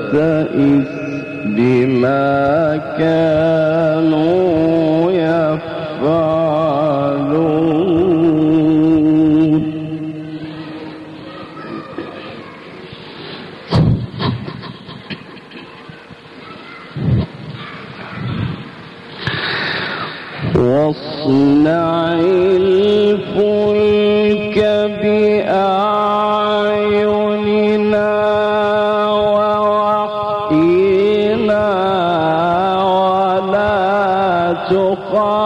تبتئس بما كانوا يفعلون. واصنع الفلك 的话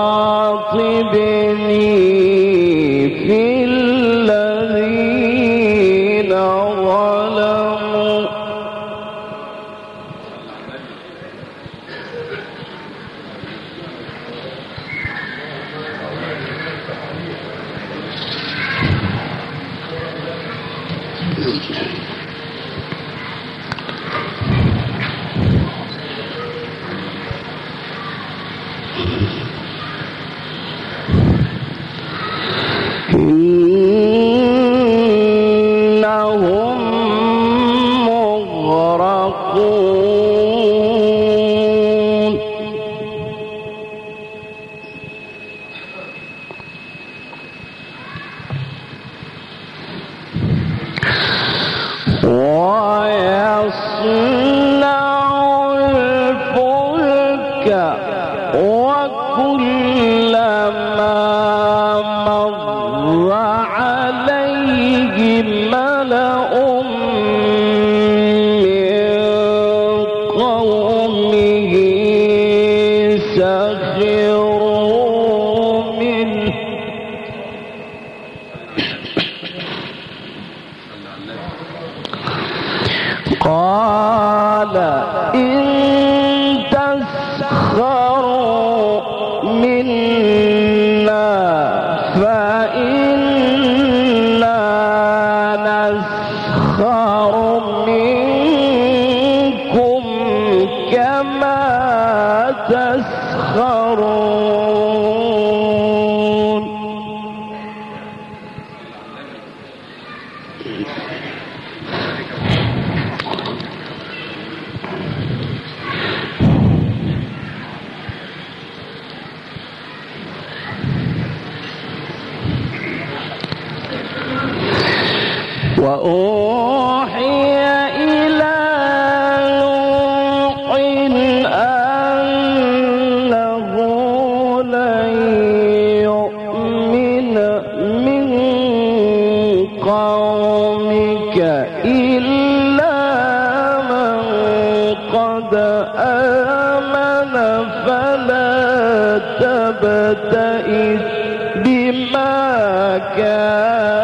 الصور قد آمن فلا تبتئس بما كان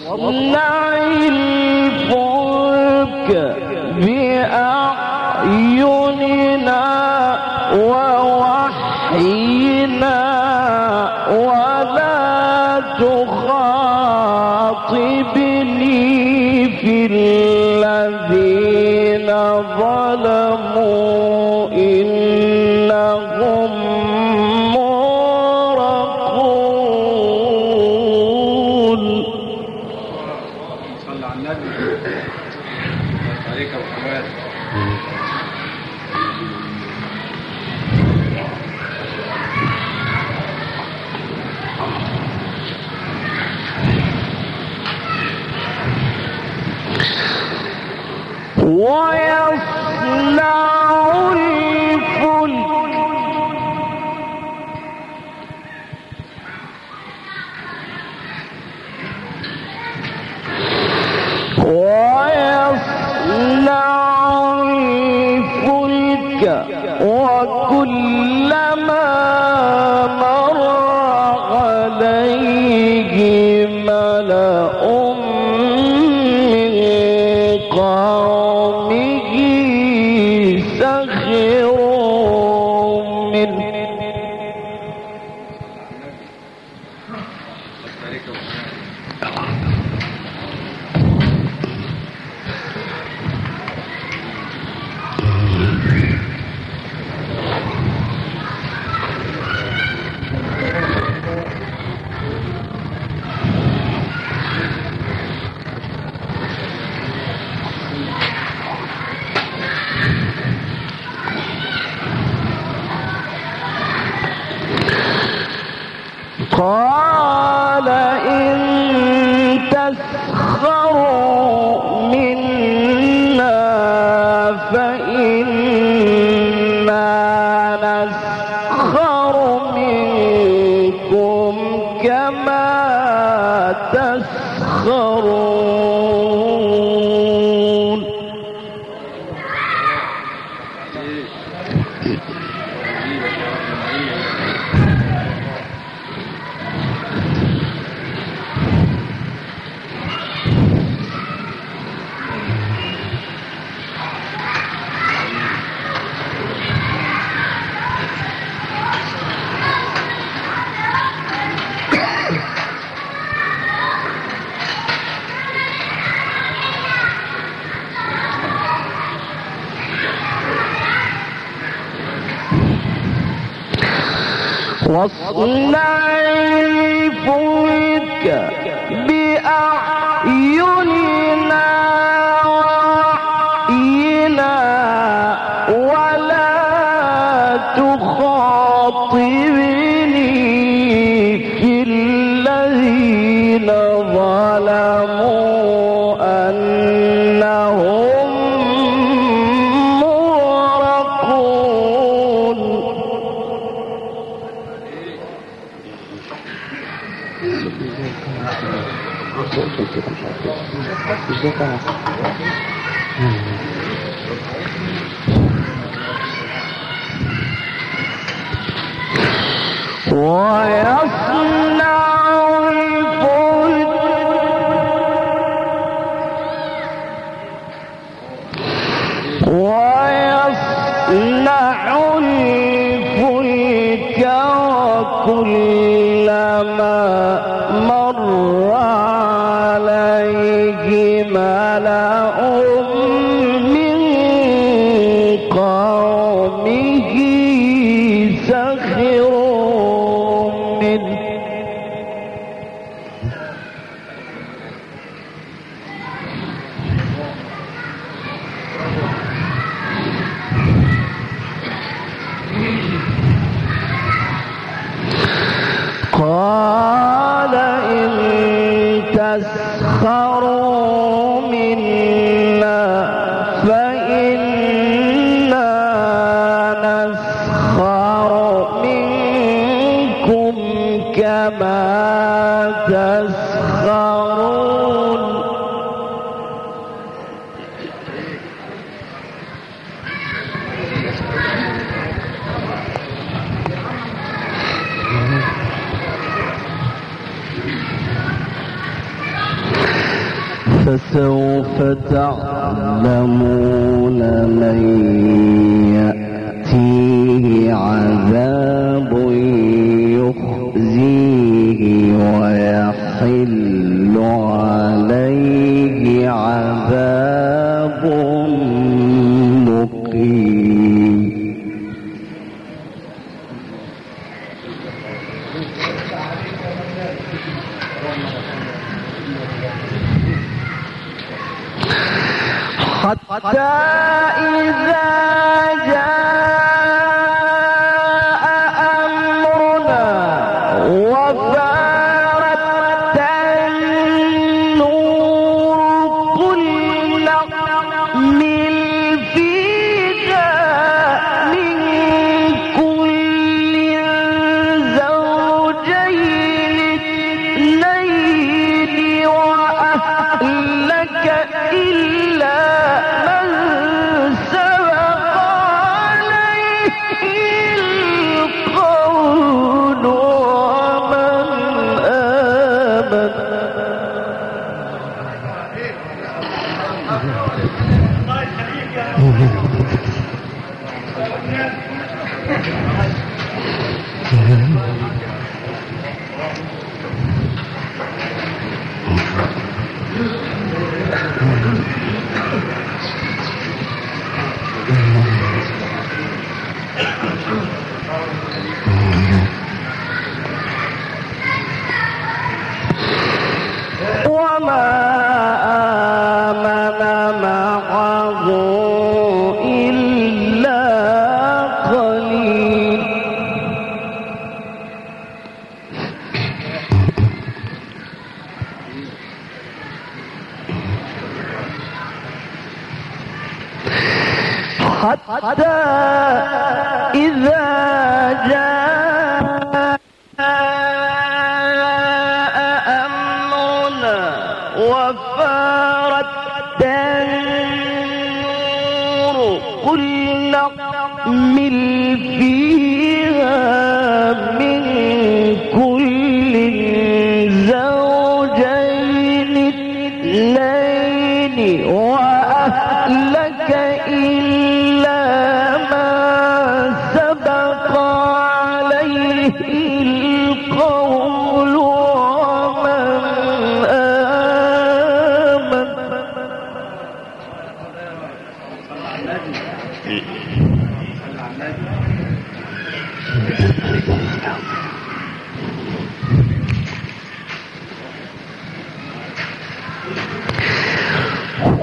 واصنع City. واصنع الفلك تعلمون من يأتيه عذاب يخزيه ويحل عليه عذاب معه إلا قليل. حتى Me.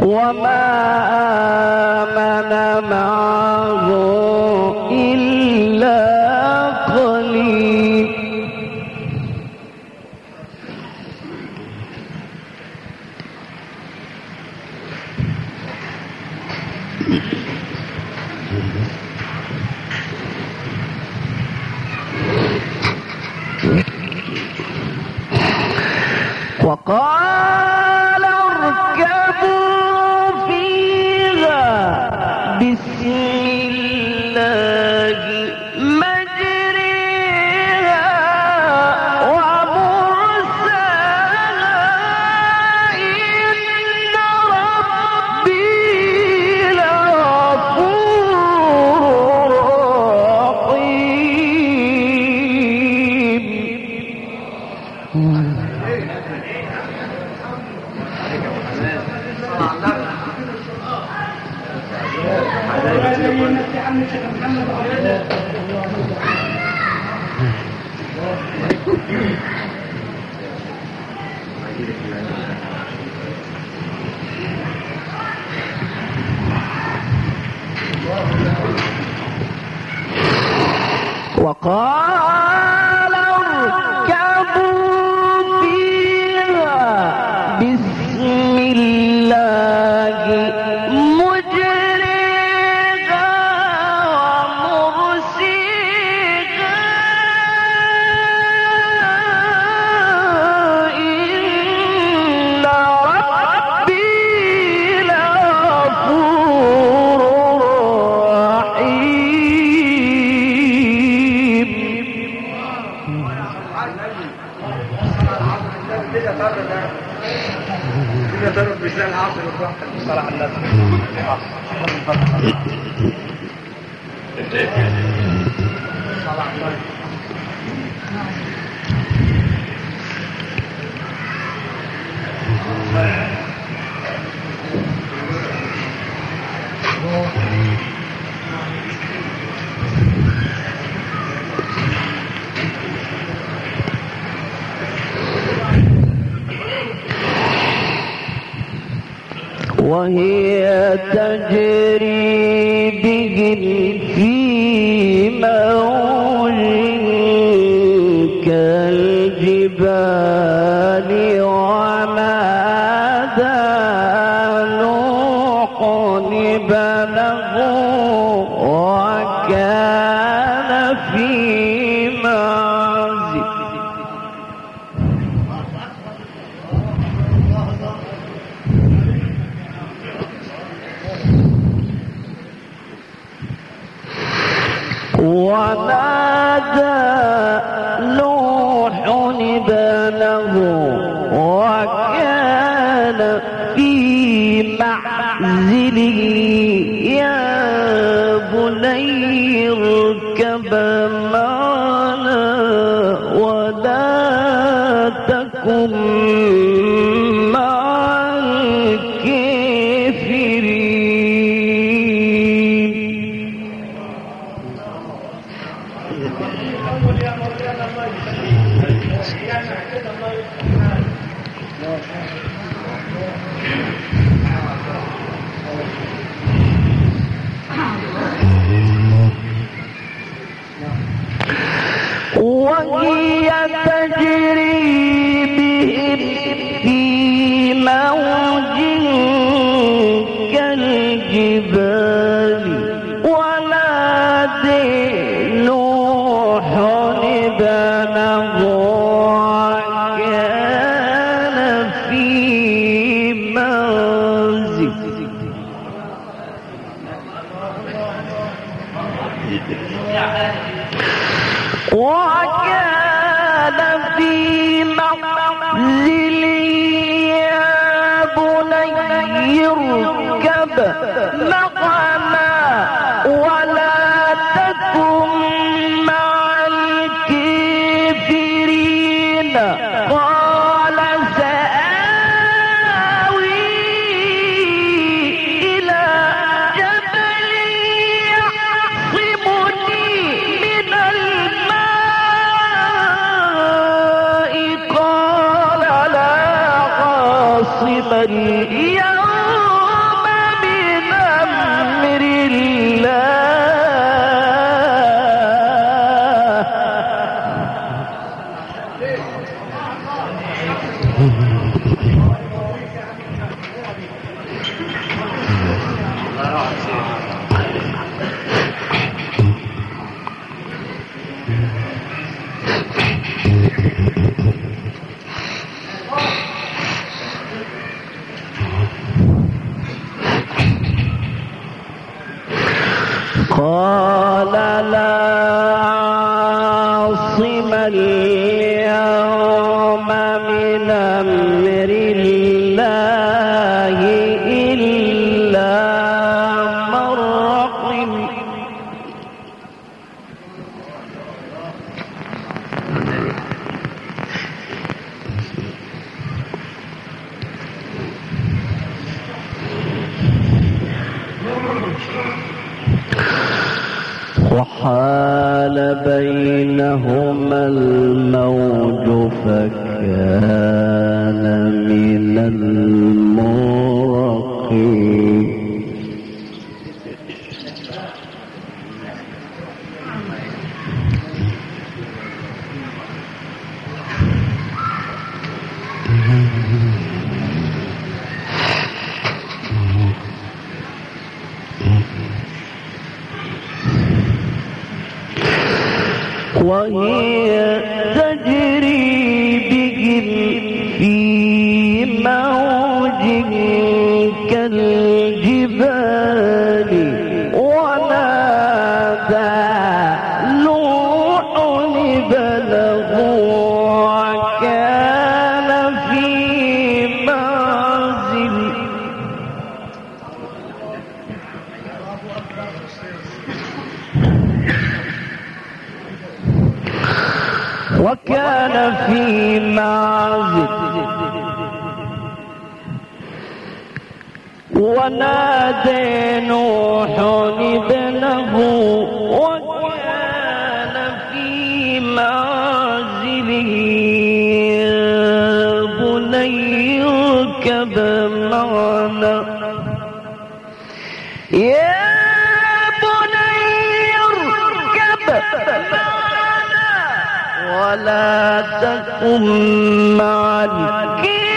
وما آمن معه إلا قليل. وقال طرد مش he في معزل من Iman. Iman.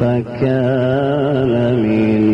فكان من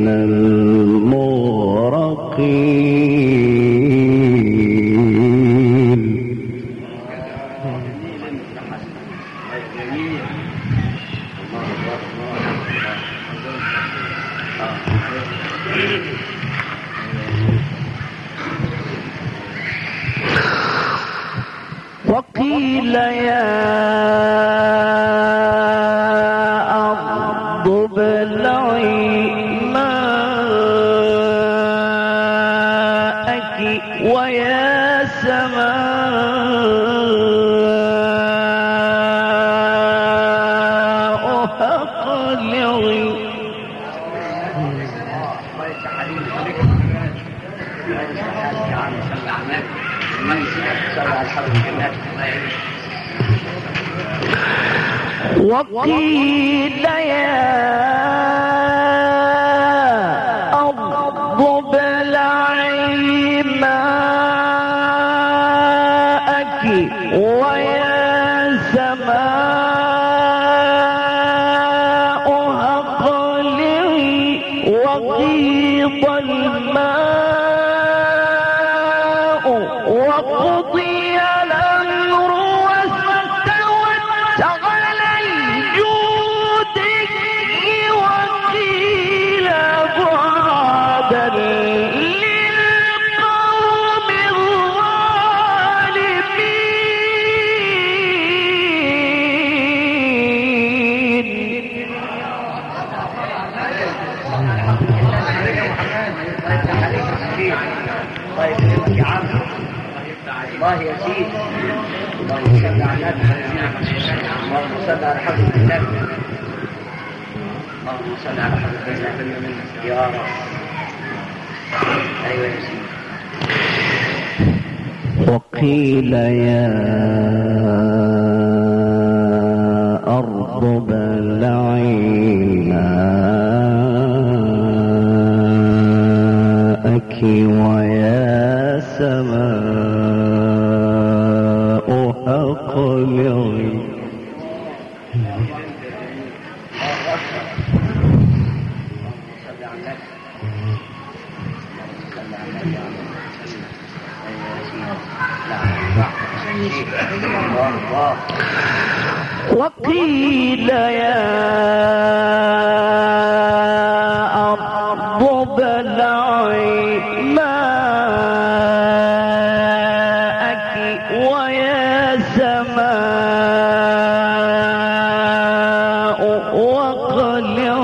ويا سماء وقلعي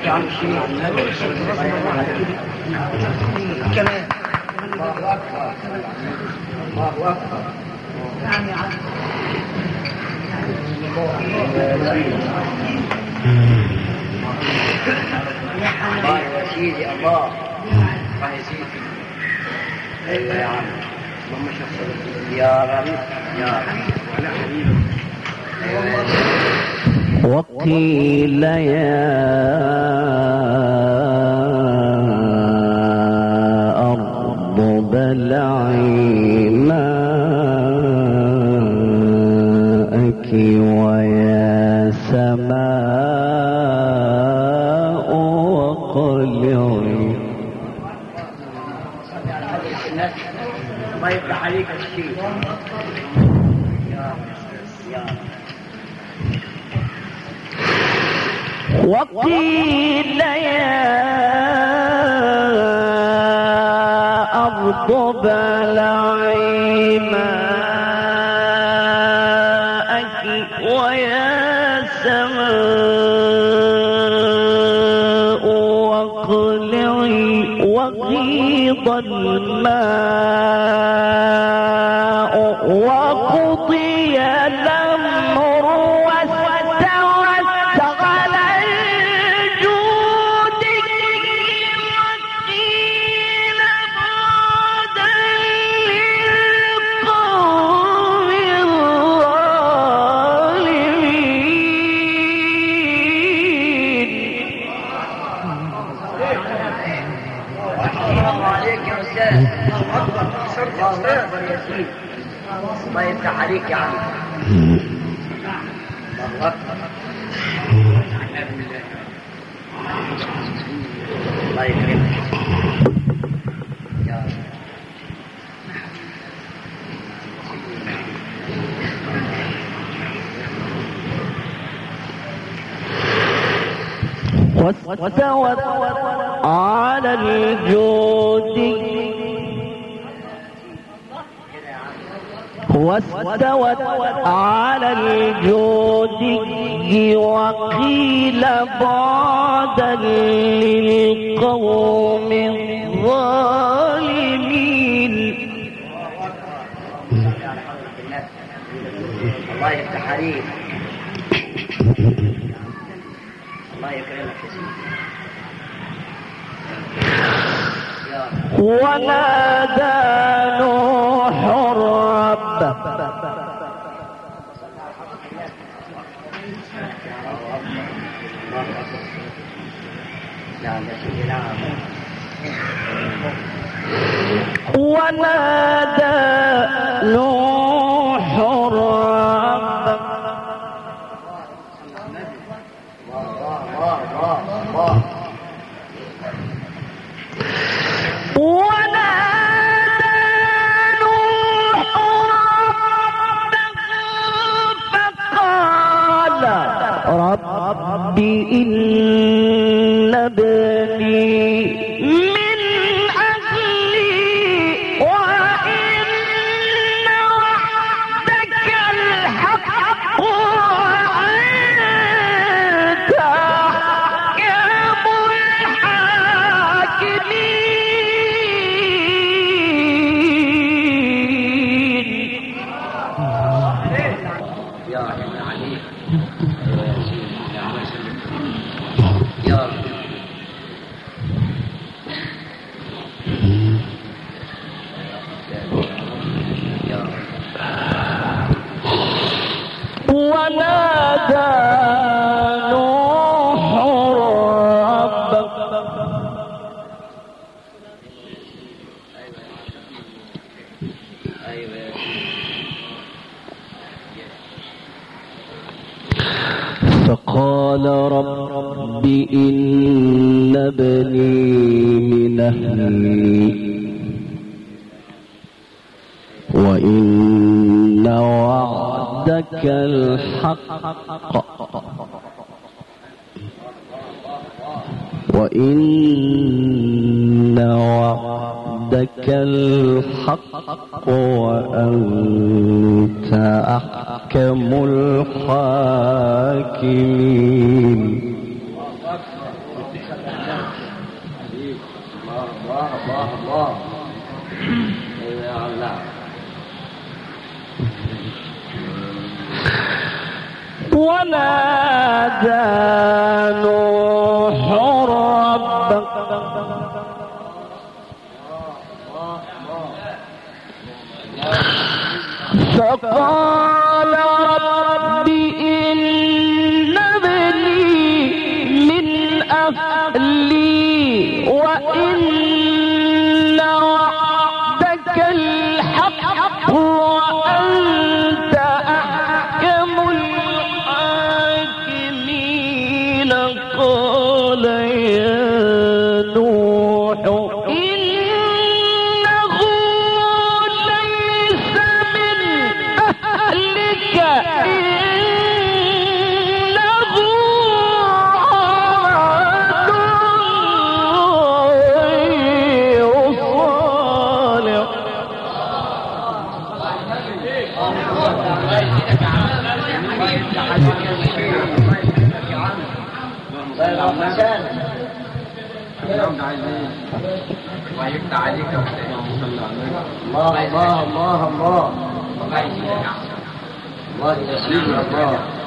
يكرمك يا عم الشيخ كمان الله اكبر الله اكبر الله يا سيدي الله الله يا سيدي أيوه يا عم اللهم شفت يا رب يا رب. ولا حبيبي وقيل يا أرض بلعي ماءك ويا سماء وقلعي. الناس الله يفتح عليك يا شيخ يا رب يا رب وقيل يا أرض بلعي واستوت على الجود. واستوت على الجود. وقيل بعدا للقوم الظالمين. الله يفتح عليك. الله يكرمك يا سيدي. ونادى نوح الرب ونادى يا نوح ربك فقال الله الله الله الله. الله الله الله الله الله.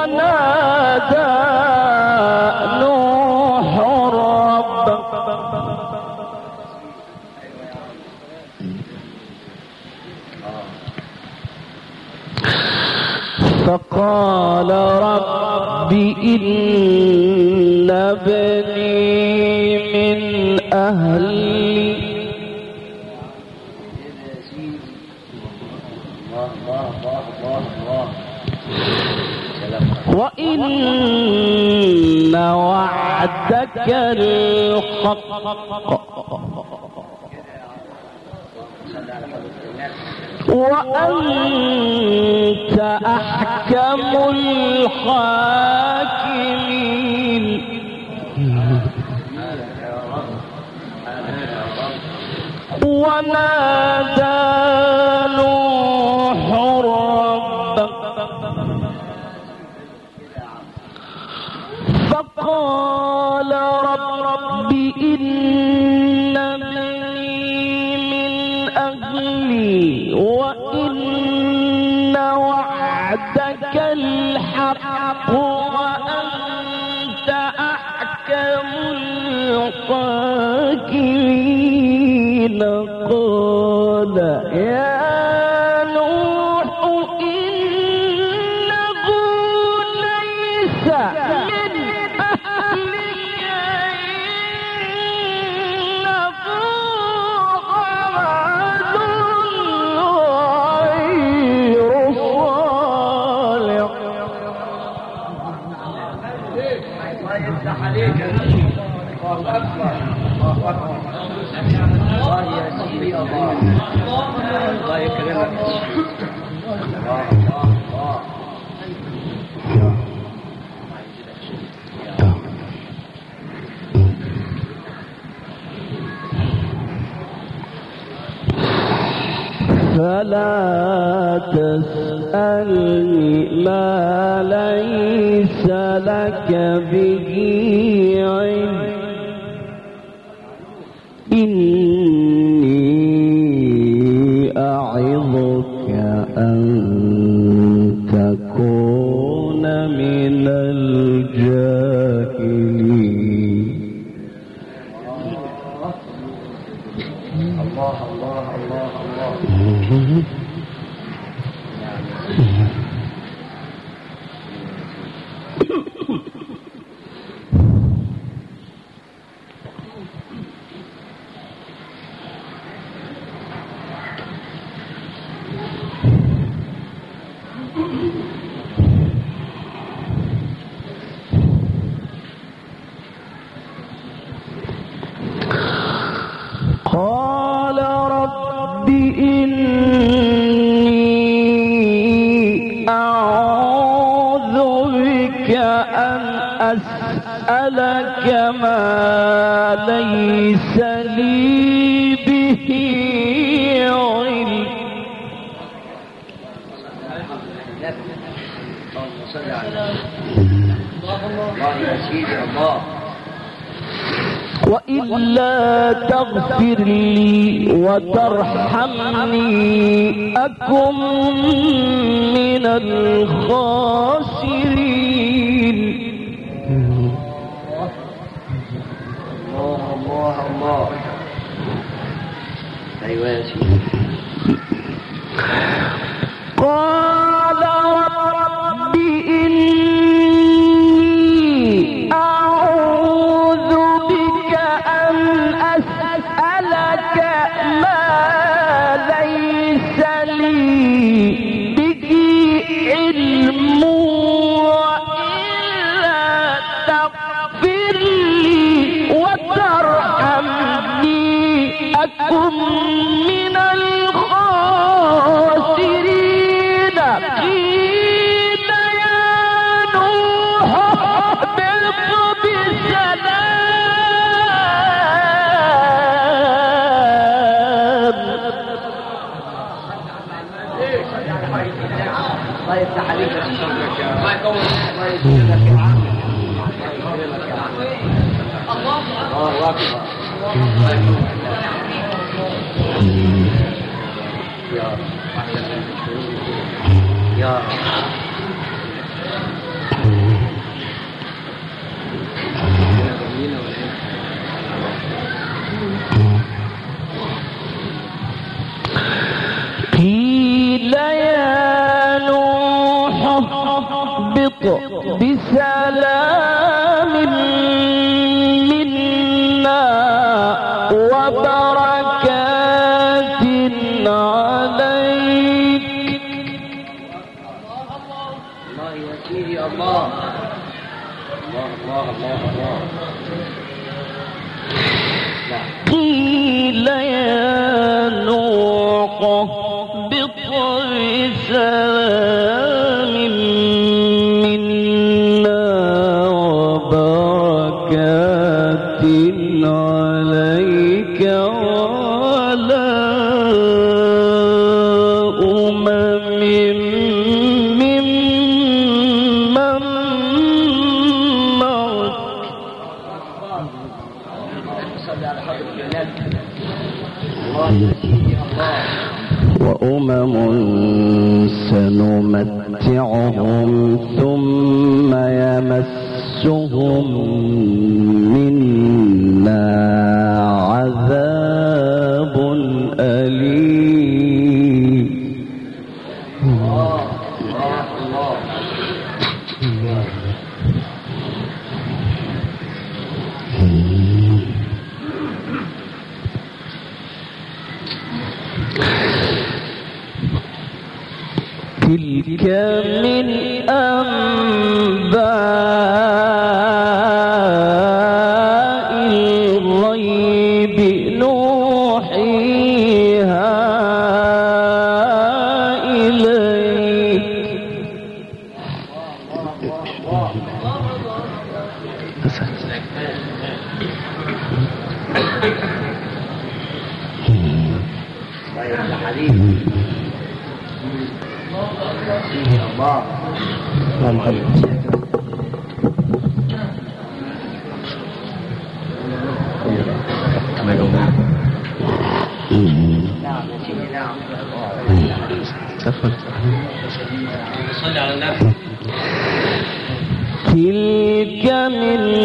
ونادى فقال رب إن ابني من أهلي. وإن وعدك الحق. وأنت أحكم الحاكمين. ونادى لا لك ما ليس لي به علم. وإلا تغفر لي وترحمني أكن من الخاسرين. الله أيوة يا سيدي قال رب إن أمم سنمتعهم ثم يمسهم منا عذاب Yeah. تلك من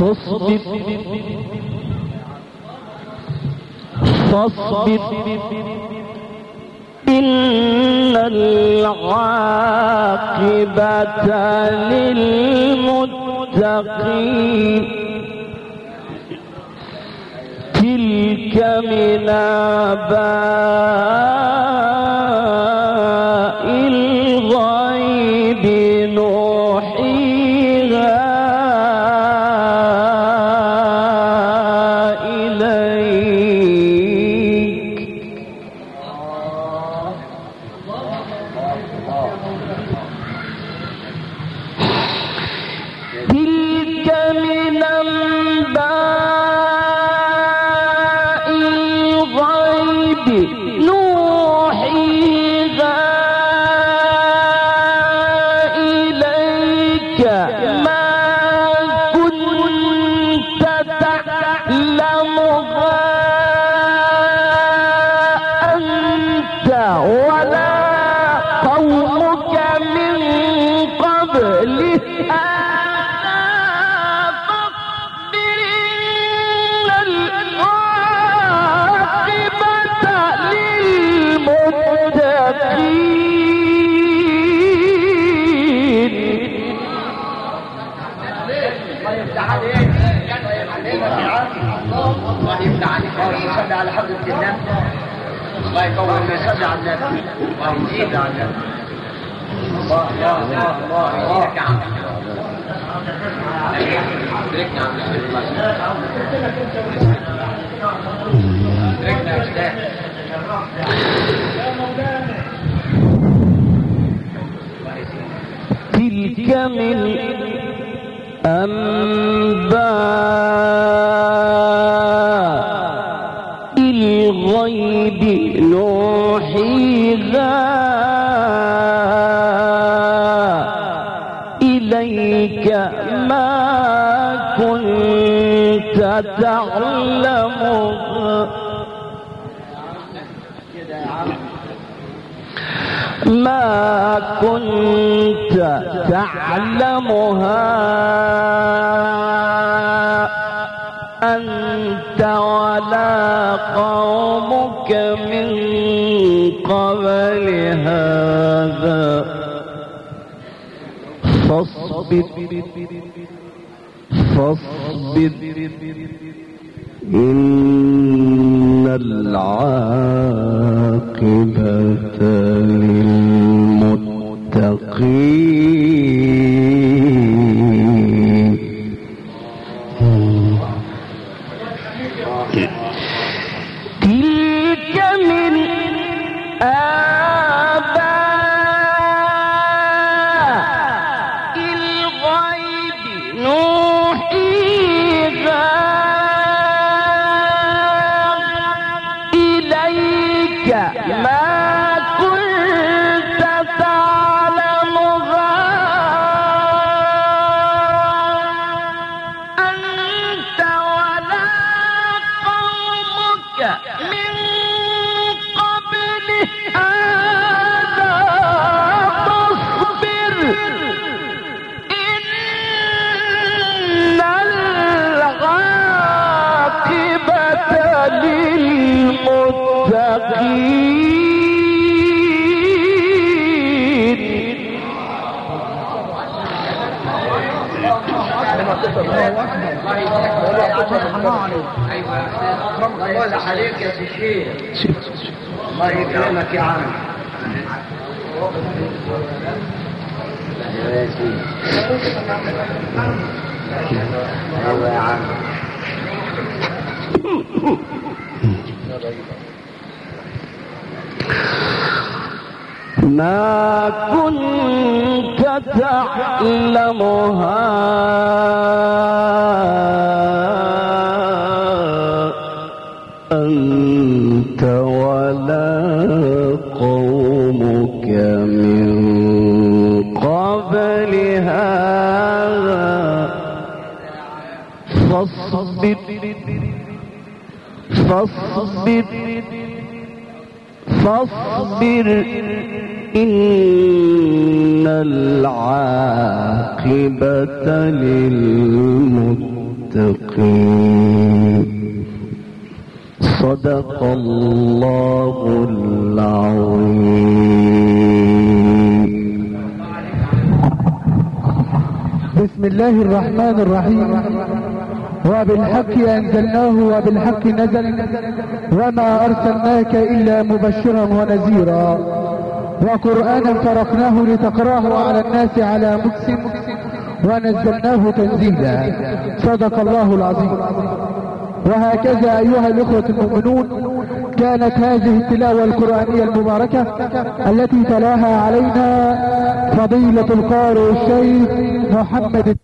فاصبر فاصبر إن العاقبة للمتقين بك من آبائك الله الله الله الله الله تلك من أنباء الغيب حيذا إليك ما كنت تعلم. ما كنت تعلمها أنت ولا قومك من فاصبر. فاصبر. إن العالم ما كنت تعلمها. فاصبر فاصبر إن العاقبة للمتقين. صدق الله العظيم. بسم الله الرحمن الرحيم. وبالحق أنزلناه وبالحق نزل وما أرسلناك إلا مبشرا ونذيرا وقرآنا فرقناه لتقراه على الناس على مكس ونزلناه تنزيلا. صدق الله العظيم. وهكذا أيها الإخوة المؤمنون كانت هذه التلاوة القرآنية المباركة التي تلاها علينا فضيلة القارئ الشيخ محمد